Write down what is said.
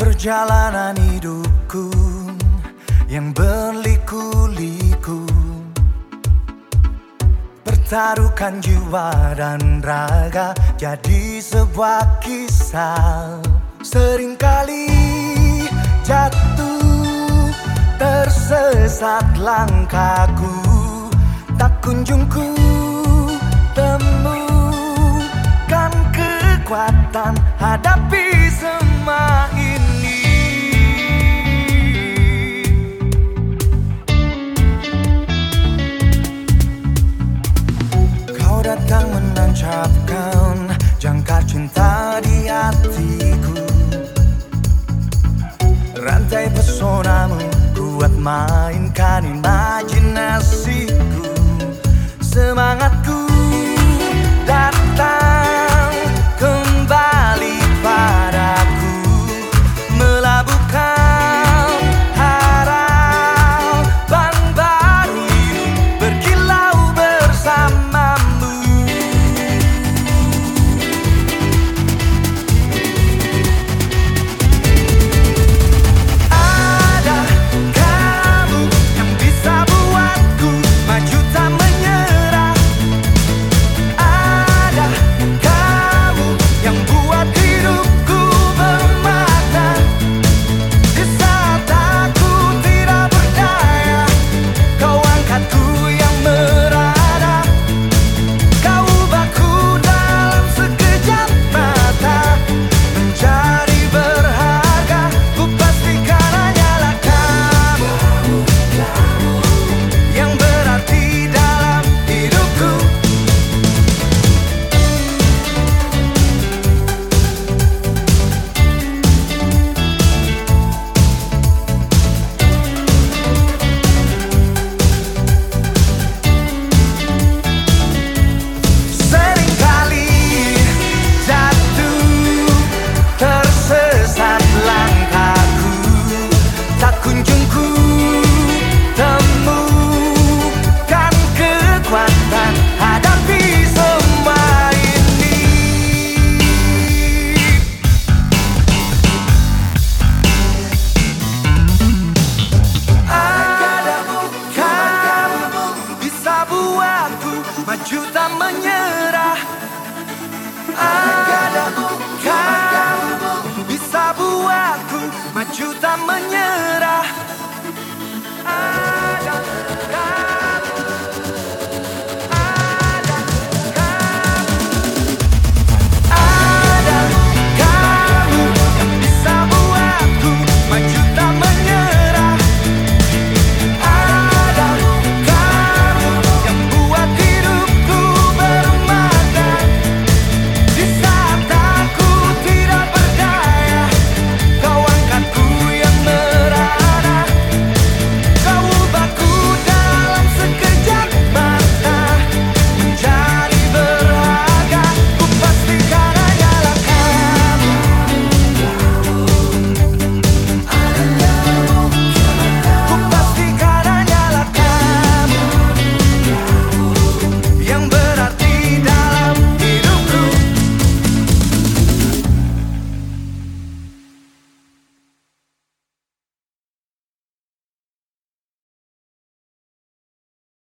Perjalanan hidupku yang berliku-liku. Pertaruhkan jiwa dan raga jadi sebuah kisah. Seringkali jatuh tersesat langkahku harapkan jangkar cinta di hatiku. Rantai pesonamu kuat mainkan imajinasiku. Semangatku